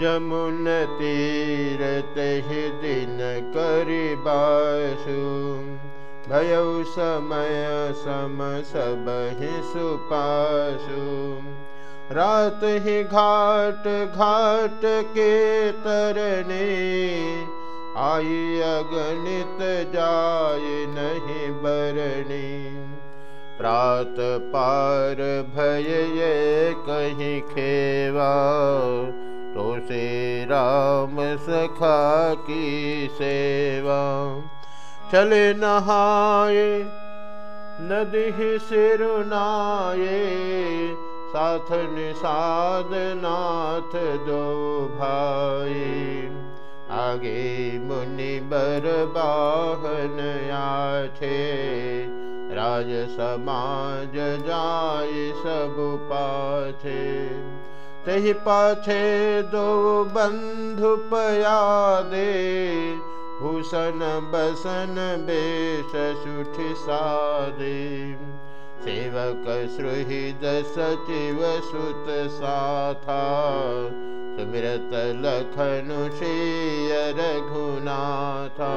जमुन तीर तहि दिन करि बासु। भयौ समय सम सबहि सुपासु। रात ही घाट घाट के तरने आई अगणित जाय नहीं बरणी प्रात पार भय कहीं खेवा तो से राम सखा की सेवा। चले नहाए, नदी सिरुनाए साथ निषाद नाथ दो भाई आगे मुनि बर बाहन आछे, राज समाज जाय सब पाछे। तही पाछे दो बंधु पया दे भूषण बसन बेश सुठ सादे। सेवक सुहृद सचिव सुत साथा, सुमिरत लखनु श्री रघुनाथा।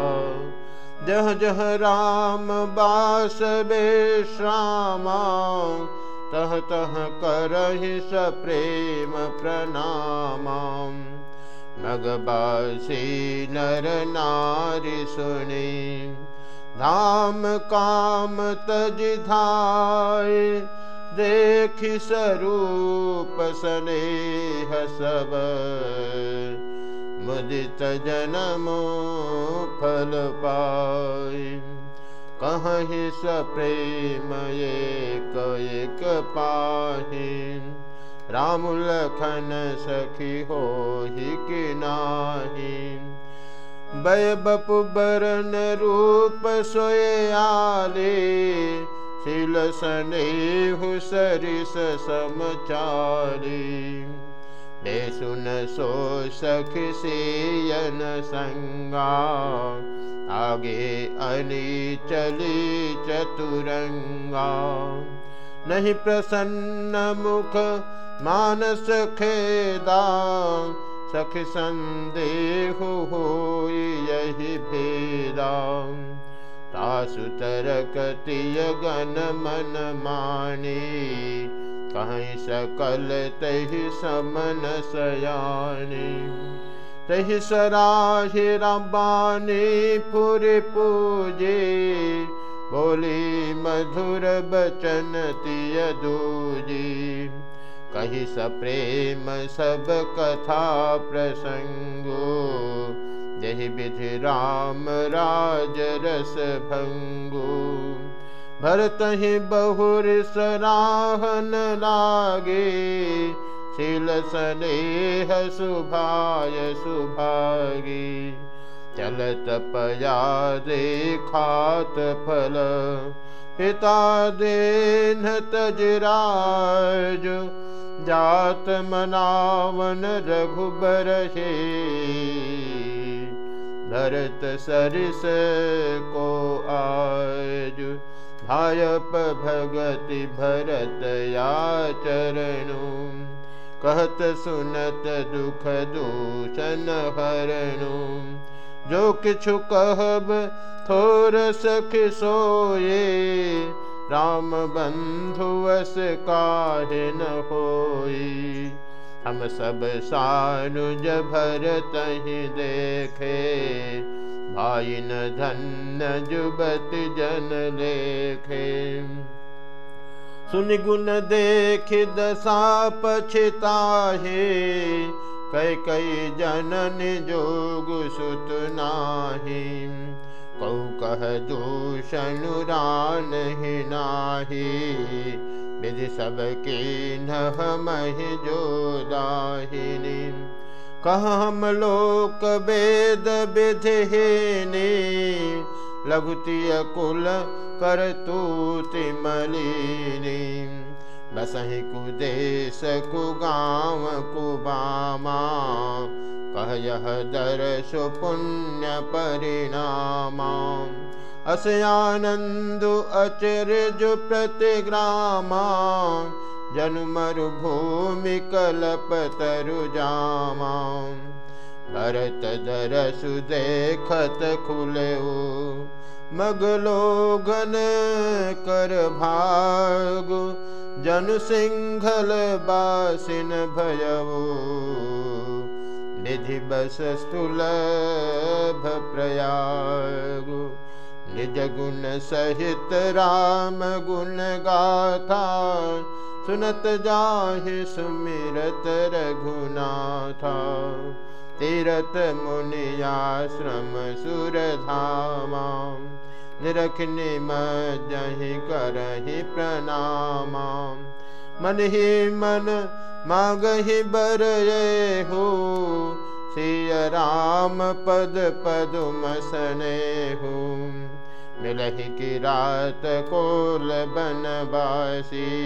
जह जह राम बास बेश्रामा तह तह स प्रेम प्रणामा मगबासी नर नारी सुनी। धाम काम तज धाय। देख स्वरूप स्नेह सब। मुदित जनमो फल पाय। कहीं सप्रेम एक एक पाही राम लखन सखी हो ही कि नाही बय बपु बरन रूप सोए आले। शिल सनेहु सरिस समचारी सुन सो सख सेयन संगा। आगे अनी चली चतुरंगा। नहीं प्रसन्न मुख मानस खेदा। सख संदेह हो यही भेदा। तासुतर कतिय गन मन मानी कहीं सकल तहि समन सयानी। तहि सराहि रबानी पुर पूजे। बोली, मधुर बचन तिय दूजी। कही सप्रेम सब कथा प्रसंगो। जहि विधि राम राज रस भंगो। भरत ही बहुर सराहन लागे। शिल स्नेह सुभाय सुभागी। चलत पया देखात फल, पिता देन तजराज। जात मनावन रघुबर हे। भरत सरिस को आज। भायप भगति भरत या याचरणु। कहत सुनत दुख दूषण हरणु। जो किछु कहब थोर सख सोये, राम बंधुवस काहे न होई हम सब सानुज भरत ही देखे भाई न धन जुबत जन लेखे। सुन गुण देख दशा पछता है कई कई जनन जोग सुत नाही। कौ कह दूषण रान ही नाही विधि सबके न मही जो दाहिनी कह हम लोक वेद विधि लघुतिय कुल कर तूति मलिनी। बसहि कुदेश कुगाँव कुबामा, कह यह दर सुपुण्य परिणामा। अस आनंद अचरज प्रतिग्रामा जनु मरुभूमि कलप तरु जामा। भरत दरसु देखत खुले मगलो घन कर भाग। जनु सिंहल बासिन भयवो निधि बस सुलभ प्रयाग। निज गुण सहित राम गुण गाथा। सुनत जाहि सुमिरत रघुनाथा। तीरथ मुनियाश्रम सुरधामा। निरखनि मजहि करहि प्रणामा। मन ही मन मागहि बर हो। सिय राम पद पदुम सने हो। मिलहि की रात कोल बनवासी।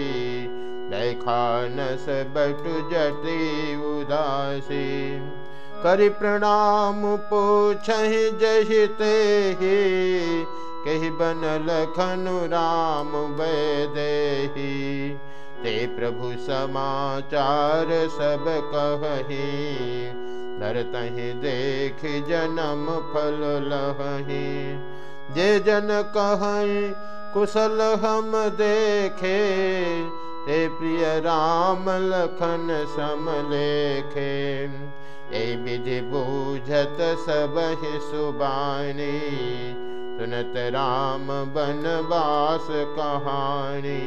दैखानस बटु जटी उदासी। करि प्रणाम पूछ जहिते ही, कही बन लखनु राम वैदेही ते प्रभु समाचार सब कही नरतहि देख जन्म फल लही जे जन कहें, कुशल हम देखे प्रिय राम लखन सम लेखे ए विधि बूझत सब ही सुबानी सुनत राम बनवास कहानी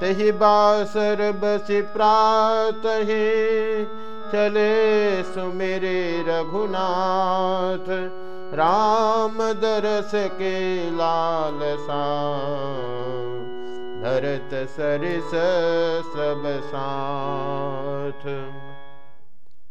तही बस प्रात चले सुमेरे रघुनाथ राम दरस के लाल सा धरत सरिस